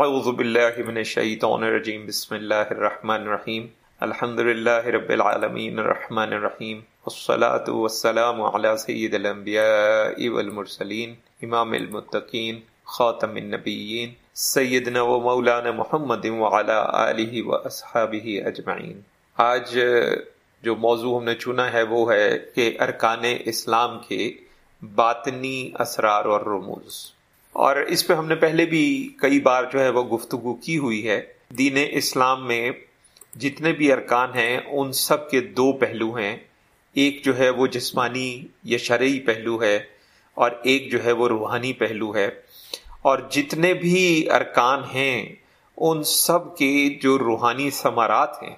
اعوذ باللہ من الشیطان الرجیم بسم اللہ الرحمن الرحیم الحمد للہ رب العالمین الرحمن الرحیم والصلاة والسلام على سید الانبیاء والمرسلین امام المتقین خاتم النبیین سیدنا و مولانا محمد وعلى آلہ و اصحابہ اجمعین آج جو موضوع ہم نے چنا ہے وہ ہے کہ ارکان اسلام کے باطنی اسرار اور رموز۔ اور اس پہ ہم نے پہلے بھی کئی بار جو ہے وہ گفتگو کی ہوئی ہے۔ دین اسلام میں جتنے بھی ارکان ہیں، ان سب کے دو پہلو ہیں۔ ایک جو ہے وہ جسمانی یا شرعی پہلو ہے اور ایک جو ہے وہ روحانی پہلو ہے۔ اور جتنے بھی ارکان ہیں، ان سب کے جو روحانی ثمرات ہیں،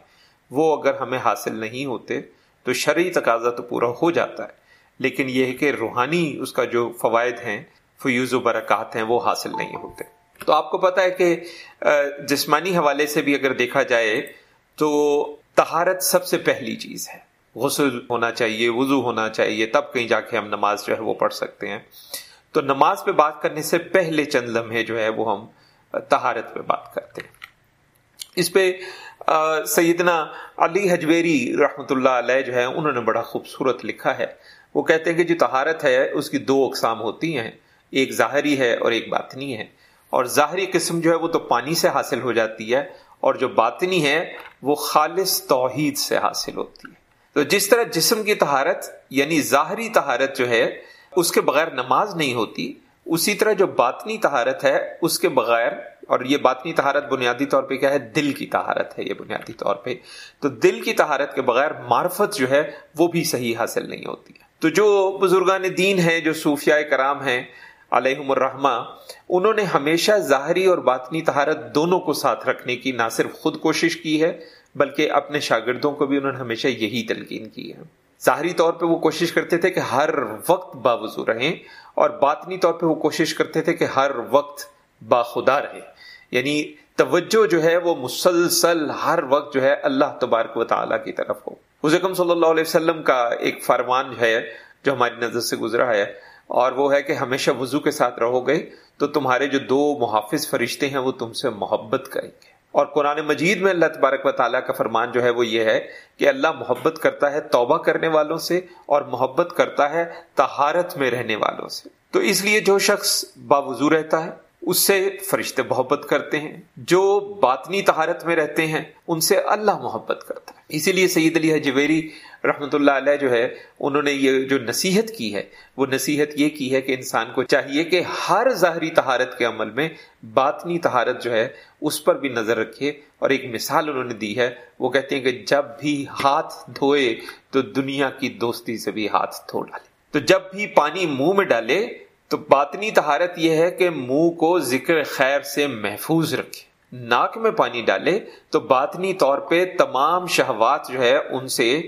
وہ اگر ہمیں حاصل نہیں ہوتے، تو شرعی تقاضا تو پورا ہو جاتا ہے۔ لیکن یہ ہے کہ روحانی اس کا جو فوائد ہیں فیوز و برکات ہیں، وہ حاصل نہیں ہوتے۔ تو آپ کو پتا ہے کہ جسمانی حوالے سے بھی اگر دیکھا جائے، تو تہارت سب سے پہلی چیز ہے۔ غسل ہونا چاہیے، وضو ہونا چاہیے، تب کہیں جا کے ہم نماز جو ہے وہ پڑھ سکتے ہیں۔ تو نماز پہ بات کرنے سے پہلے چند لمحے جو ہے وہ ہم تہارت پہ بات کرتے ہیں۔ اس پہ سیدنا علی حجویری رحمۃ اللہ علیہ جو ہے، انہوں نے بڑا خوبصورت لکھا ہے۔ وہ کہتے ہیں کہ جو تہارت ہے، اس کی دو اقسام ہوتی ہیں۔ ایک ظاہری ہے اور ایک باطنی ہے۔ اور ظاہری قسم جو ہے وہ تو پانی سے حاصل ہو جاتی ہے، اور جو باطنی ہے وہ خالص توحید سے حاصل ہوتی ہے۔ تو جس طرح جسم کی تہارت یعنی ظاہری تہارت جو ہے، اس کے بغیر نماز نہیں ہوتی، اسی طرح جو باطنی تہارت ہے، اس کے بغیر، اور یہ باطنی تہارت بنیادی طور پہ کیا ہے؟ دل کی تہارت ہے یہ بنیادی طور پہ۔ تو دل کی تہارت کے بغیر معرفت جو ہے وہ بھی صحیح حاصل نہیں ہوتی ہے۔ تو جو بزرگان دین ہیں، جو صوفیاء کرام ہیں علیہم الرحمہ، انہوں نے ہمیشہ ظاہری اور باطنی تہارت دونوں کو ساتھ رکھنے کی نہ صرف خود کوشش کی ہے، بلکہ اپنے شاگردوں کو بھی انہوں نے ہمیشہ یہی تلقین کی ہے۔ ظاہری طور پہ وہ کوشش کرتے تھے کہ ہر وقت باوضو رہیں، اور باطنی طور پہ وہ کوشش کرتے تھے کہ ہر وقت باخدا رہے۔ یعنی توجہ جو ہے وہ مسلسل ہر وقت جو ہے اللہ تبارک و تعالیٰ کی طرف ہو۔ حضم صلی اللہ علیہ وسلم کا ایک فرمان ہے جو ہماری نظر سے گزرا ہے۔ اور وہ ہے کہ ہمیشہ وضو کے ساتھ رہو گے، تو تمہارے جو دو محافظ فرشتے ہیں، وہ تم سے محبت کریں گے۔ اور قرآن مجید میں اللہ تبارک و تعالیٰ کا فرمان جو ہے، وہ یہ ہے کہ اللہ محبت کرتا ہے توبہ کرنے والوں سے اور محبت کرتا ہے تہارت میں رہنے والوں سے۔ تو اس لیے جو شخص باوضو رہتا ہے اس سے فرشتے محبت کرتے ہیں، جو باطنی تہارت میں رہتے ہیں، ان سے اللہ محبت کرتا ہے۔ اسی لیے سید علی حجویری رحمۃ اللہ علیہ جو ہے، انہوں نے یہ جو نصیحت کی ہے، وہ نصیحت یہ کی ہے کہ انسان کو چاہیے کہ ہر ظاہری تہارت کے عمل میں باطنی تہارت جو ہے، اس پر بھی نظر رکھے۔ اور ایک مثال انہوں نے دی ہے، وہ کہتے ہیں کہ جب بھی ہاتھ دھوئے تو دنیا کی دوستی سے بھی ہاتھ دھو ڈالے۔ تو جب بھی پانی منہ میں ڈالے تو باطنی تہارت یہ ہے کہ منہ کو ذکر خیر سے محفوظ رکھے، ناک میں پانی ڈالے تو باطنی طور پہ تمام شہوات جو ہے ان سے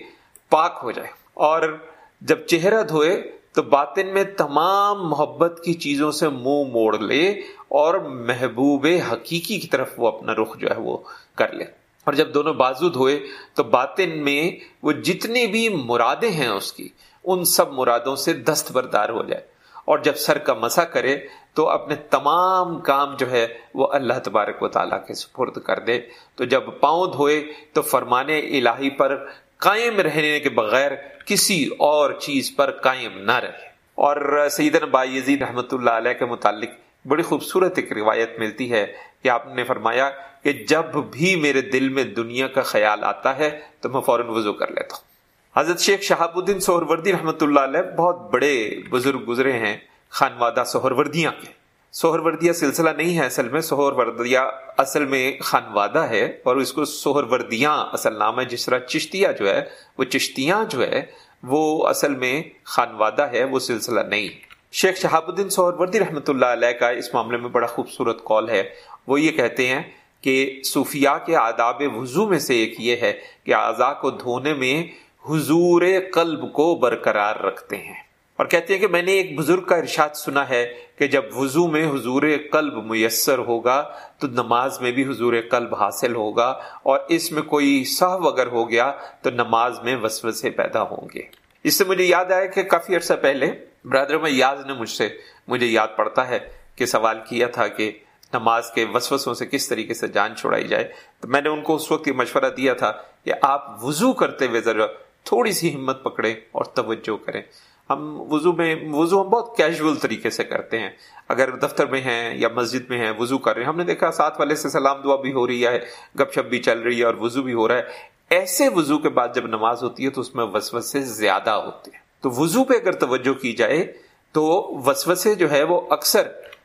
پاک ہو جائے۔ اور جب چہرہ دھوئے تو باطن میں تمام محبت کی چیزوں سے منہ مو موڑ لے اور محبوب حقیقی کی طرف وہ اپنا رخ جو ہے وہ کر لے۔ اور جب دونوں بازو دھوئے تو باطن میں وہ جتنی بھی مرادیں ہیں اس کی، ان سب مرادوں سے دست بردار ہو جائے۔ اور جب سر کا مسا کرے تو اپنے تمام کام جو ہے وہ اللہ تبارک و تعالیٰ کے سپرد کر دے۔ تو جب پاؤں دھوئے تو فرمانے الہی پر قائم رہنے کے بغیر کسی اور چیز پر قائم نہ رہے۔ اور سیدن با یزید رحمۃ اللہ علیہ کے متعلق بڑی خوبصورت ایک روایت ملتی ہے کہ آپ نے فرمایا کہ جب بھی میرے دل میں دنیا کا خیال آتا ہے تو میں فوراً وضو کر لیتا ہوں۔ حضرت شیخ شہاب الدین سہر وردی رحمۃ اللہ علیہ بہت بڑے بزرگ گزرے ہیں، خانوادہ سہر وردیاں کے۔ سہر وردیا سلسلہ نہیں ہے اصل میں سہر وردیا اصل میں خانوادہ ہے اور اس کو سہر وردیاں اصل نام ہے۔ جس طرح چشتیہ جو ہے، وہ چشتیاں جو ہے، وہ اصل میں خانوادہ ہے، وہ سلسلہ نہیں۔ شیخ شہاب الدین سہر وردی رحمۃ اللہ علیہ کا اس معاملے میں بڑا خوبصورت کال ہے۔ وہ یہ کہتے ہیں کہ صوفیاء کے آداب وضو میں سے ایک یہ ہے کہ اعضاء کو دھونے میں حضور قلب کو برقرار رکھتے ہیں۔ اور کہتے ہیں کہ میں نے ایک بزرگ کا ارشاد سنا ہے کہ جب وضو میں حضور قلب میسر ہوگا تو نماز میں بھی حضور قلب حاصل ہوگا اور اس میں کوئی صحو اگر ہو گیا تو نماز میں وسوسے پیدا ہوں گے۔ اس سے مجھے یاد آیا کہ کافی عرصہ پہلے برادر میں یاد نے مجھ سے مجھے یاد پڑتا ہے کہ سوال کیا تھا کہ نماز کے وسوسوں سے کس طریقے سے جان چھڑائی جائے۔ تو میں نے ان کو اس وقت یہ مشورہ دیا تھا کہ آپ وضو کرتے ہوئے ذرا تھوڑی سی ہمت پکڑیں اور توجہ کریں۔ ہم وضو میں، وضو ہم بہت کیجول طریقے سے کرتے ہیں۔ اگر دفتر میں ہیں یا مسجد میں ہیں، وضو کر رہے ہیں۔ ہم نے دیکھا ساتھ والے سے سلام دعا بھی ہو رہی ہے، گپ شپ بھی چل رہی ہے اور وضو بھی ہو رہا ہے۔ ایسے وضو کے بعد جب نماز ہوتی ہے تو اس میں وسوسے زیادہ ہوتے ہیں۔ تو وضو پہ اگر توجہ کی جائے تو وسوسے جو ہے وہ اکثر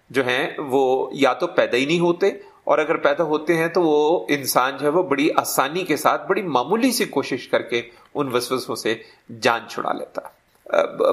جو ہیں وہ یا تو پیدا ہی نہیں ہوتے اور اگر پیدا ہوتے ہیں تو وہ انسان جو ہے وہ بڑی آسانی کے ساتھ، بڑی معمولی سی کوشش کر کے ان وسوسوں سے جان چھڑا لیتا۔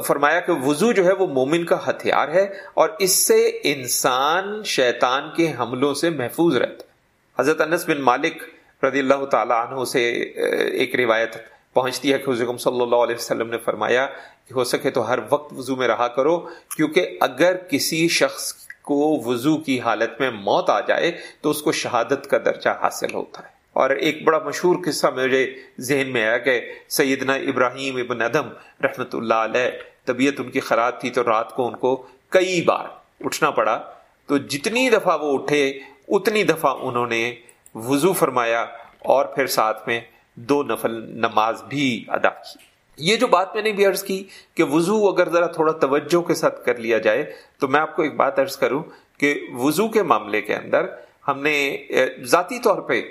فرمایا کہ وضو جو ہے وہ مومن کا ہتھیار ہے اور اس سے انسان شیطان کے حملوں سے محفوظ رہتا۔ ہے حضرت انس بن مالک رضی اللہ تعالیٰ عنہ سے ایک روایت پہنچتی ہے کہ حضرت صلی اللہ علیہ وسلم نے فرمایا کہ ہو سکے تو ہر وقت وضو میں رہا کرو، کیونکہ اگر کسی شخص کو وضو کی حالت میں موت آ جائے تو اس کو شہادت کا درجہ حاصل ہوتا ہے۔ اور ایک بڑا مشہور قصہ میرے ذہن میں آیا کہ سیدنا ابراہیم ابن ادم رحمت اللہ علیہ، طبیعت ان کی خراب تھی تو رات کو ان کو کئی بار اٹھنا پڑا۔ تو جتنی دفعہ وہ اٹھے، اتنی دفعہ انہوں نے وضو فرمایا اور پھر ساتھ میں دو نفل نماز بھی ادا کی۔ یہ جو بات میں نے بھی عرض کی کہ وضو اگر ذرا تھوڑا توجہ کے ساتھ کر لیا جائے، تو میں آپ کو ایک بات عرض کروں کہ وضو کے معاملے کے اندر ہم نے ذاتی طور پہ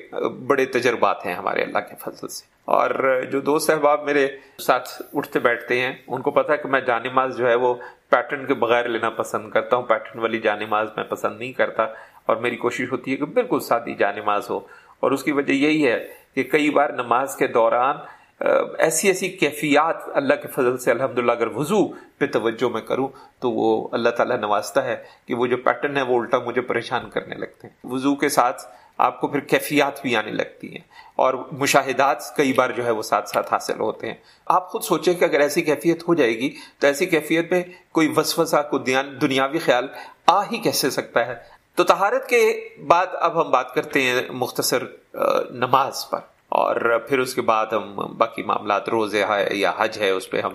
بڑے تجربات ہیں ہمارے اللہ کے فضل سے۔ اور جو دوست احباب میرے ساتھ اٹھتے بیٹھتے ہیں، ان کو پتا کہ میں جانماز جو ہے وہ پیٹرن کے بغیر لینا پسند کرتا ہوں پیٹرن والی جانماز میں پسند نہیں کرتا۔ اور میری کوشش ہوتی ہے کہ بالکل سادی جانماز ہو۔ اور اس کی وجہ یہی ہے کہ کئی بار نماز کے دوران ایسی ایسی کیفیات اللہ کے فضل سے الحمد للہ اگر وضو پہ توجہ میں کروں تو وہ اللہ تعالیٰ نوازتا ہے کہ وہ جو پیٹرن ہے وہ الٹا مجھے پریشان کرنے لگتے ہیں۔ وضو کے ساتھ آپ کو پھر کیفیات بھی آنے لگتی ہیں اور مشاہدات کئی بار جو ہے وہ ساتھ ساتھ حاصل ہوتے ہیں۔ آپ خود سوچیں کہ اگر ایسی کیفیت ہو جائے گی تو ایسی کیفیت میں کوئی وسوسہ کو دنیاوی خیال آ ہی کیسے سکتا ہے؟ تو تہارت کے بعد اب ہم بات کرتے ہیں مختصر نماز پر۔ اور پھر اس کے بعد ہم باقی معاملات روزے ہے یا حج ہے، اس پہ ہم،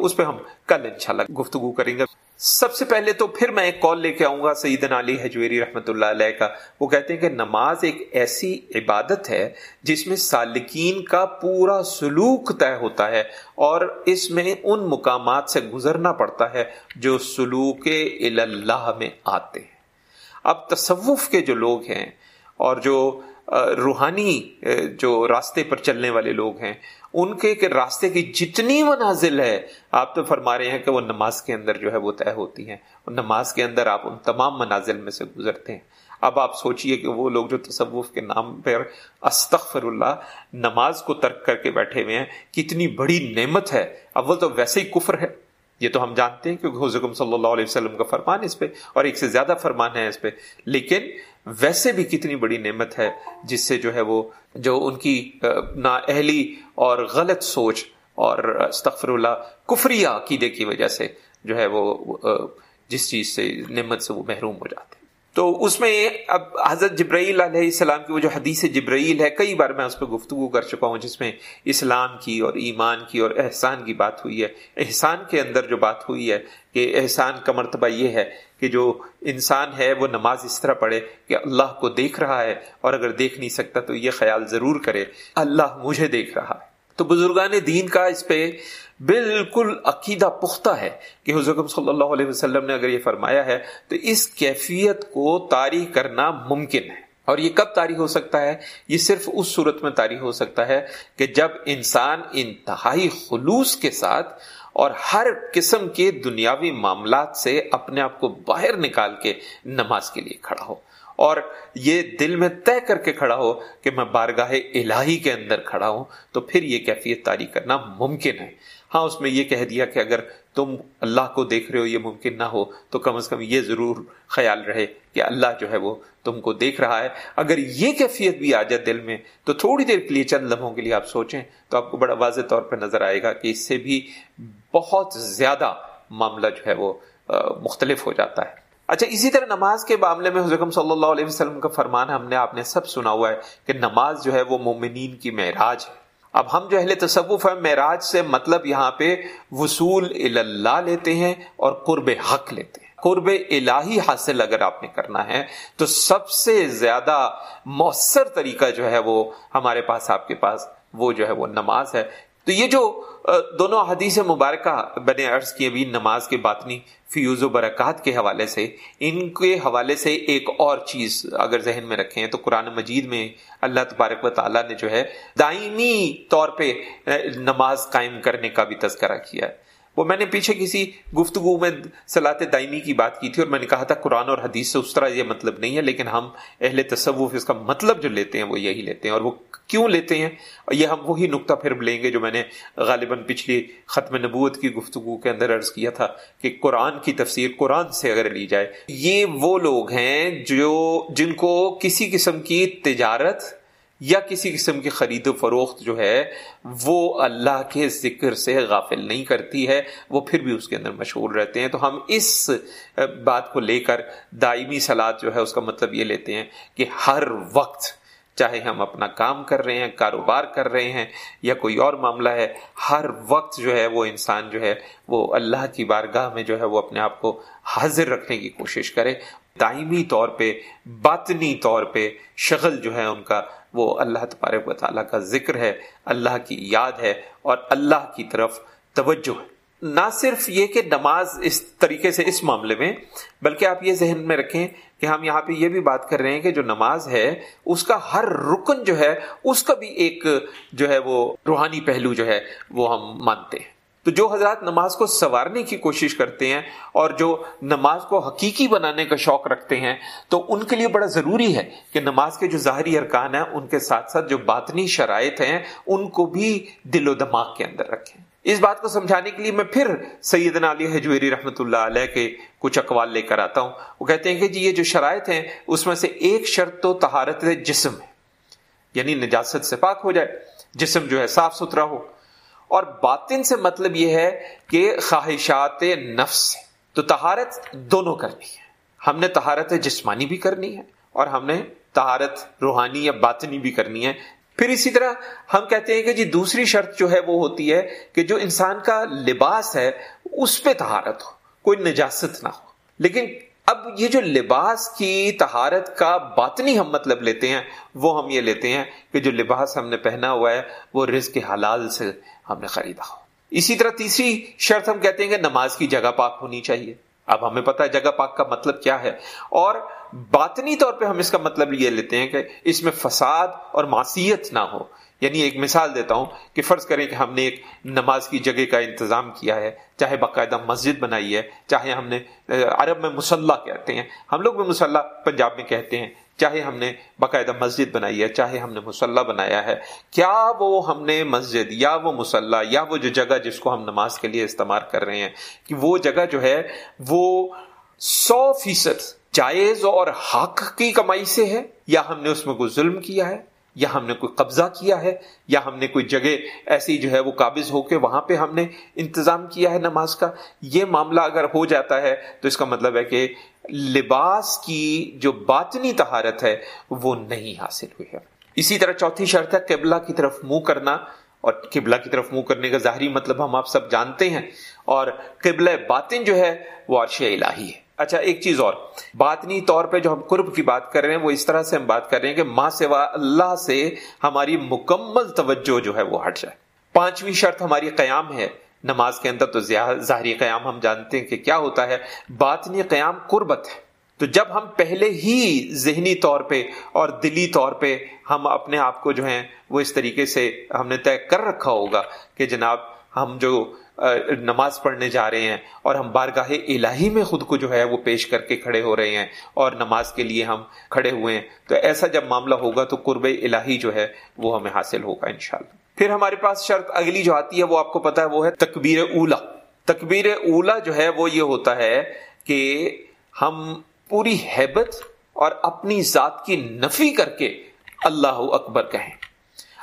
اس پہ ہم کل انشاءاللہ گفتگو کریں گے۔ سب سے پہلے تو پھر میں ایک کال لے کے آؤں گا سیدنا علی حجویری رحمۃ اللہ علیہ کا۔ وہ کہتے ہیں کہ نماز ایک ایسی عبادت ہے جس میں سالکین کا پورا سلوک طے ہوتا ہے اور اس میں ان مقامات سے گزرنا پڑتا ہے جو سلوک اللہ میں آتے ہیں۔ اب تصوف کے جو لوگ ہیں اور جو روحانی جو راستے پر چلنے والے لوگ ہیں، ان کے راستے کی جتنی منازل ہے، آپ تو فرما رہے ہیں کہ وہ نماز کے اندر جو ہے وہ طے ہوتی ہیں۔ اور نماز کے اندر آپ ان تمام منازل میں سے گزرتے ہیں۔ اب آپ سوچئے کہ وہ لوگ جو تصوف کے نام پر استغفر اللہ نماز کو ترک کر کے بیٹھے ہوئے ہیں، کتنی بڑی نعمت ہے۔ اول تو ویسے ہی کفر ہے۔ یہ تو ہم جانتے ہیں کیونکہ حضرت صلی اللہ علیہ وسلم کا فرمان اس پہ، اور ایک سے زیادہ فرمان ہے اس پہ۔ لیکن ویسے بھی کتنی بڑی نعمت ہے جس سے جو ہے وہ، جو ان کی نا اہلی اور غلط سوچ اور استغفر اللہ کفری عقیدے کی وجہ سے جو ہے وہ جس چیز سے، نعمت سے وہ محروم ہو جاتے ہیں۔ تو اس میں اب حضرت جبرائیل علیہ السلام کی وہ جو حدیث جبرائیل ہے، کئی بار میں اس پہ گفتگو کر چکا ہوں، جس میں اسلام کی اور ایمان کی اور احسان کی بات ہوئی ہے۔ احسان کے اندر جو بات ہوئی ہے کہ احسان کا مرتبہ یہ ہے کہ جو انسان ہے، وہ نماز اس طرح پڑھے کہ اللہ کو دیکھ رہا ہے اور اگر دیکھ نہیں سکتا تو یہ خیال ضرور کرے۔ اللہ مجھے دیکھ رہا ہے۔ تو بزرگان دین کا اس پہ بالکل عقیدہ پختہ ہے کہ حضرت صلی اللہ علیہ وسلم نے اگر یہ فرمایا ہے تو اس کیفیت کو طاری کرنا ممکن ہے۔ اور یہ کب تاری ہو سکتا ہے؟ یہ صرف اس صورت میں تاری ہو سکتا ہے کہ جب انسان انتہائی خلوص کے ساتھ اور ہر قسم کے دنیاوی معاملات سے اپنے آپ کو باہر نکال کے نماز کے لیے کھڑا ہو۔ اور یہ دل میں طے کر کے کھڑا ہو کہ میں بارگاہ الہی کے اندر کھڑا ہوں، تو پھر یہ کیفیت تاری کرنا ممکن ہے۔ ہاں اس میں یہ کہہ دیا کہ اگر تم اللہ کو دیکھ رہے ہو، یہ ممکن نہ ہو، تو کم از کم یہ ضرور خیال رہے کہ اللہ جو ہے وہ تم کو دیکھ رہا ہے۔ اگر یہ کیفیت بھی آ جائے دل میں، تو تھوڑی دیر کے لیے، چند لمحوں کے لیے آپ سوچیں تو آپ کو بڑا واضح طور پہ نظر آئے گا کہ اس سے بھی بہت زیادہ معاملہ جو ہے وہ مختلف ہو جاتا ہے۔ اچھا اسی طرح نماز کے معاملے میں حضرت صلی اللہ علیہ وسلم کا فرمان ہم نے، آپ نے سب سنا ہوا ہے کہ نماز جو ہے وہ مومنین کی معراج ہے۔ اب ہم جو اہل تصوف ہیں، معراج سے مطلب یہاں پہ وصول اللہ لیتے ہیں اور قرب حق لیتے ہیں۔ قرب الہی حاصل اگر آپ نے کرنا ہے تو سب سے زیادہ مؤثر طریقہ جو ہے وہ ہمارے پاس، آپ کے پاس وہ جو ہے وہ نماز ہے۔ تو یہ جو دونوں حدیث مبارکہ بنے عرض کی ابھی نماز کے باطنی فیوز و برکات کے حوالے سے، ان کے حوالے سے ایک اور چیز اگر ذہن میں رکھیں تو قرآن مجید میں اللہ تبارک و تعالیٰ نے جو ہے دائمی طور پہ نماز قائم کرنے کا بھی تذکرہ کیا ہے۔ وہ میں نے پیچھے کسی گفتگو میں صلاح دائمی کی بات کی تھی اور میں نے کہا تھا قرآن اور حدیث سے اس طرح یہ مطلب نہیں ہے، لیکن ہم اہل تصوف اس کا مطلب جو لیتے ہیں وہ یہی لیتے ہیں اور وہ کیوں لیتے ہیں؟ یہ ہم وہی نقطہ پھر لیں گے جو میں نے غالباً پچھلی ختم نبوت کی گفتگو کے اندر عرض کیا تھا کہ قرآن کی تفسیر قرآن سے اگر لی جائے، یہ وہ لوگ ہیں جو جن کو کسی قسم کی تجارت یا کسی قسم کی خرید و فروخت جو ہے، وہ اللہ کے ذکر سے غافل نہیں کرتی ہے، وہ پھر بھی اس کے اندر مشہور رہتے ہیں۔ تو ہم اس بات کو لے کر دائمی سلاد جو ہے، اس کا مطلب یہ لیتے ہیں کہ ہر وقت چاہے ہم اپنا کام کر رہے ہیں، کاروبار کر رہے ہیں یا کوئی اور معاملہ ہے، ہر وقت جو ہے، وہ انسان جو ہے، وہ اللہ کی بارگاہ میں جو ہے، وہ اپنے آپ کو حاضر رکھنے کی کوشش کرے۔ دائمی طور پہ، باطنی طور پہ شغل جو ہے، ان کا وہ اللہ تبارک و تعالیٰ کا ذکر ہے، اللہ کی یاد ہے اور اللہ کی طرف توجہ ہے۔ نہ صرف یہ کہ نماز اس طریقے سے اس معاملے میں، بلکہ آپ یہ ذہن میں رکھیں کہ ہم یہاں پہ یہ بھی بات کر رہے ہیں کہ جو نماز ہے، اس کا ہر رکن جو ہے، اس کا بھی ایک جو ہے وہ روحانی پہلو جو ہے، وہ ہم مانتے ہیں۔ تو جو حضرات نماز کو سنوارنے کی کوشش کرتے ہیں اور جو نماز کو حقیقی بنانے کا شوق رکھتے ہیں، تو ان کے لیے بڑا ضروری ہے کہ نماز کے جو ظاہری ارکان ہیں، ان کے ساتھ ساتھ جو باطنی شرائط ہیں، ان کو بھی دل و دماغ کے اندر رکھیں۔ اس بات کو سمجھانے کے لیے میں پھر سیدنا علی حجویری رحمۃ اللہ علیہ کے کچھ اقوال لے کر آتا ہوں۔ وہ کہتے ہیں کہ جی یہ جو شرائط ہیں، اس میں سے ایک شرط تو تہارت جسم ہے یعنی نجاست سے پاک ہو جائے، جسم جو ہے صاف ستھرا ہو۔ اور باطن سے مطلب یہ ہے کہ خواہشات نفس تو تہارت دونوں کرنی ہے۔ ہم نے تہارت جسمانی بھی کرنی ہے اور ہم نے تہارت روحانی یا باطنی بھی کرنی ہے۔ پھر اسی طرح ہم کہتے ہیں کہ جی دوسری شرط جو ہے وہ ہوتی ہے کہ جو انسان کا لباس ہے، اس پہ تہارت ہو، کوئی نجاست نہ ہو۔ لیکن اب یہ جو لباس کی تہارت کا باطنی ہم مطلب لیتے ہیں، وہ ہم یہ لیتے ہیں کہ جو لباس ہم نے پہنا ہوا ہے، وہ رزق حلال سے ہم نے خریدا ہو۔ اسی طرح تیسری شرط ہم کہتے ہیں کہ نماز کی جگہ پاک ہونی چاہیے۔ اب ہمیں پتا ہے جگہ پاک کا مطلب کیا ہے۔ اور باطنی طور پہ ہم اس کا مطلب یہ لیتے ہیں کہ اس میں فساد اور معصیت نہ ہو۔ یعنی ایک مثال دیتا ہوں کہ فرض کریں کہ ہم نے ایک نماز کی جگہ کا انتظام کیا ہے، چاہے باقاعدہ مسجد بنائی ہے، چاہے ہم نے عرب میں مسلح کہتے ہیں، ہم لوگ بھی مسلح پنجاب میں کہتے ہیں، چاہے ہم نے باقاعدہ مسجد بنائی ہے، چاہے ہم نے مسلح بنایا ہے، کیا وہ ہم نے مسجد یا وہ مسلح یا وہ جو جگہ جس کو ہم نماز کے لیے استعمال کر رہے ہیں، کہ وہ جگہ جو ہے وہ سو فیصد جائز اور حق کی کمائی سے ہے یا ہم نے اس میں کوئی ظلم کیا ہے؟ یا ہم نے کوئی قبضہ کیا ہے، یا ہم نے کوئی جگہ ایسی جو ہے وہ قابض ہو کے وہاں پہ ہم نے انتظام کیا ہے نماز کا۔ یہ معاملہ اگر ہو جاتا ہے تو اس کا مطلب ہے کہ لباس کی جو باطنی تہارت ہے وہ نہیں حاصل ہوئی ہے۔ اسی طرح چوتھی شرط ہے قبلہ کی طرف منہ کرنا۔ اور قبلہ کی طرف منہ کرنے کا ظاہری مطلب ہم آپ سب جانتے ہیں۔ اور قبلہ باطن جو ہے وہ عرش الہی ہے۔ اچھا ایک چیز اور۔ باطنی طور پہ جو ہم قرب کی بات کر رہے ہیں، وہ اس طرح سے ہم بات کر رہے ہیں کہ ماں سوا اللہ سے ہماری مکمل توجہ جو ہے وہ ہٹ جائے۔ پانچویں شرط ہماری قیام ہے۔ نماز کے اندر تو ظاہری قیام ہم جانتے ہیں کہ کیا ہوتا ہے۔ باطنی قیام قربت ہے۔ تو جب ہم پہلے ہی ذہنی طور پہ اور دلی طور پہ ہم اپنے آپ کو جو ہیں وہ اس طریقے سے ہم نے طے کر رکھا ہوگا کہ جناب، ہم جو نماز پڑھنے جا رہے ہیں اور ہم بارگاہ الہی میں خود کو جو ہے وہ پیش کر کے کھڑے ہو رہے ہیں اور نماز کے لیے ہم کھڑے ہوئے ہیں۔ تو ایسا جب معاملہ ہوگا تو قرب الہی جو ہے وہ ہمیں حاصل ہوگا انشاءاللہ۔ پھر ہمارے پاس شرط اگلی جو آتی ہے وہ آپ کو پتا ہے، وہ ہے تکبیر اولا تکبیر اولا جو ہے وہ یہ ہوتا ہے کہ ہم پوری حیبت اور اپنی ذات کی نفی کر کے اللہ اکبر کہیں۔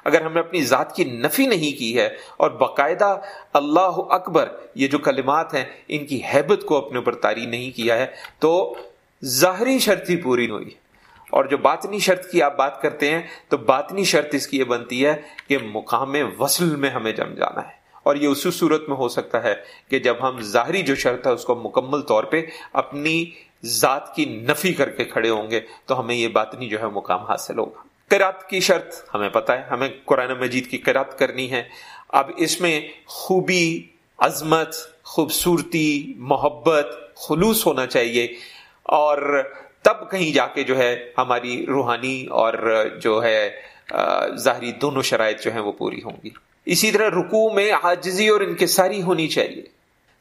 اگر ہم نے اپنی ذات کی نفی نہیں کی ہے اور باقاعدہ اللہ اکبر یہ جو کلمات ہیں ان کی حیبت کو اپنے اوپر تاری نہیں کیا ہے، تو ظاہری شرط ہی پوری ہوئی۔ اور جو باطنی شرط کی آپ بات کرتے ہیں، تو باطنی شرط اس کی یہ بنتی ہے کہ مقام وصل میں ہمیں جم جانا ہے۔ اور یہ اسی صورت میں ہو سکتا ہے کہ جب ہم ظاہری جو شرط ہے، اس کو مکمل طور پہ اپنی ذات کی نفی کر کے کھڑے ہوں گے، تو ہمیں یہ باطنی جو ہے، مقام حاصل ہوگا۔ قرات کی شرط، ہمیں پتہ ہے، ہمیں قرآن مجید کی قرات کرنی ہے۔ اب اس میں خوبی، عظمت، خوبصورتی، محبت خلوص ہونا چاہیے۔ اور تب کہیں جا کے جو ہے ہماری روحانی اور جو ہے ظاہری دونوں شرائط جو ہیں وہ پوری ہوں گی۔ اسی طرح رکوع میں عاجزی اور انکساری ہونی چاہیے۔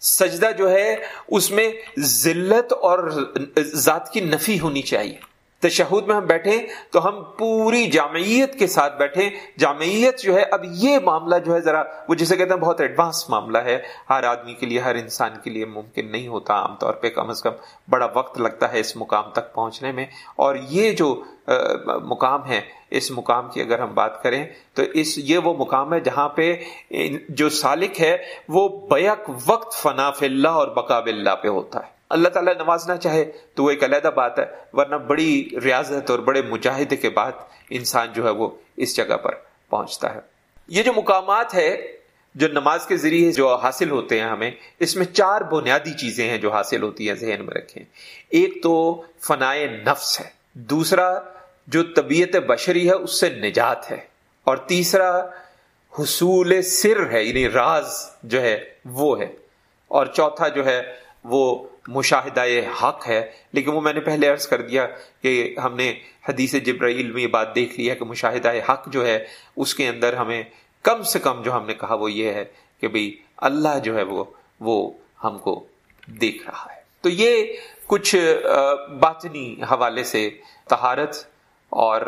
سجدہ جو ہے، اس میں ذلت اور ذات کی نفی ہونی چاہیے۔ تشہد میں ہم بیٹھے تو ہم پوری جامعیت کے ساتھ بیٹھے جامعیت جو ہے، اب یہ معاملہ جو ہے، ذرا وہ جسے کہتے ہیں، بہت ایڈوانس معاملہ ہے۔ ہر آدمی کے لیے، ہر انسان کے لیے ممکن نہیں ہوتا عام طور پہ، کم از کم بڑا وقت لگتا ہے اس مقام تک پہنچنے میں۔ اور یہ جو مقام ہے، اس مقام کی اگر ہم بات کریں تو اس، یہ وہ مقام ہے جہاں پہ جو سالک ہے، وہ بیک وقت فناف اللہ اور بقاب اللہ پہ ہوتا ہے۔ اللہ تعالیٰ نوازنا چاہے تو وہ ایک علیحدہ بات ہے، ورنہ بڑی ریاضت اور بڑے مجاہدے کے بعد انسان جو ہے وہ اس جگہ پر پہنچتا ہے۔ یہ جو مقامات ہے، جو نماز کے ذریعے جو حاصل ہوتے ہیں ہمیں، اس میں چار بنیادی چیزیں ہیں جو حاصل ہوتی ہیں ذہن میں رکھیں۔ ایک تو فنائے نفس ہے، دوسرا جو طبیعت بشری ہے، اس سے نجات ہے۔ اور تیسرا حصول سر ہے یعنی راز جو ہے وہ ہے۔ اور چوتھا جو ہے وہ مشاہدہ حق ہے، لیکن وہ میں نے پہلے عرض کر دیا کہ ہم نے حدیث جبرائیل میں یہ بات دیکھ لی ہے کہ مشاہدہ حق جو ہے، اس کے اندر ہمیں کم سے کم جو ہم نے کہا وہ یہ ہے کہ بھئی اللہ جو ہے وہ وہ ہم کو دیکھ رہا ہے۔ تو یہ کچھ باطنی حوالے سے تہارت اور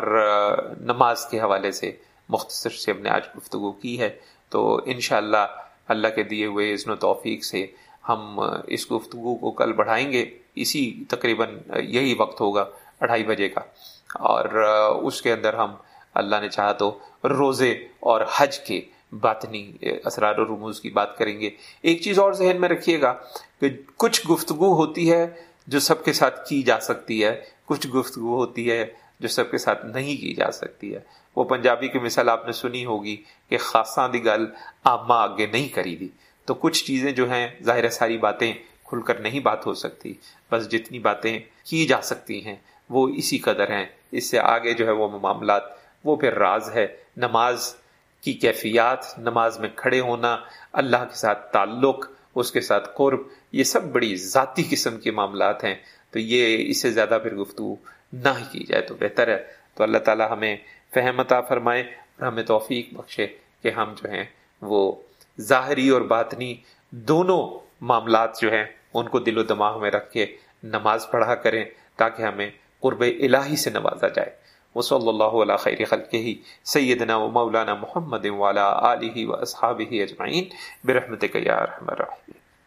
نماز کے حوالے سے مختصر سے ہم نے آج گفتگو کی ہے۔ تو انشاءاللہ اللہ کے دیے ہوئے اذن و توفیق سے ہم اس گفتگو کو کل بڑھائیں گے، اسی تقریباً یہی وقت ہوگا اڑھائی بجے کا۔ اور اس کے اندر ہم اللہ نے چاہا تو روزے اور حج کے باطنی اسرار و رموز کی بات کریں گے۔ ایک چیز اور ذہن میں رکھیے گا کہ کچھ گفتگو ہوتی ہے جو سب کے ساتھ کی جا سکتی ہے، کچھ گفتگو ہوتی ہے جو سب کے ساتھ نہیں کی جا سکتی ہے۔ وہ پنجابی کی مثال آپ نے سنی ہوگی کہ خاصاں دی گل آما آگے نہیں کری دی۔ تو کچھ چیزیں جو ہیں، ظاہر ساری باتیں کھل کر نہیں بات ہو سکتی۔ بس جتنی باتیں کی جا سکتی ہیں، وہ اسی قدر ہیں۔ اس سے آگے جو ہے وہ معاملات، وہ پھر راز ہے۔ نماز کی کیفیات، نماز میں کھڑے ہونا، اللہ کے ساتھ تعلق، اس کے ساتھ قرب، یہ سب بڑی ذاتی قسم کے معاملات ہیں۔ تو یہ اس سے زیادہ پھر گفتگو نہ ہی کی جائے تو بہتر ہے۔ تو اللہ تعالی ہمیں فہمتا فرمائے اور ہمیں توفیق بخشے کہ ہم جو ہیں، وہ ظاہری اور باطنی دونوں معاملات جو ہیں، ان کو دل و دماغ میں رکھ کے نماز پڑھا کریں تاکہ ہمیں قرب الہی سے نوازا جائے۔ وہ صلی اللہ علیہ خیر خلق ہی سیدنا و مولانا محمد والا علیہ و اصحابہ اجمعین۔ برحمت یا رحم الرحیم